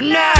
Now.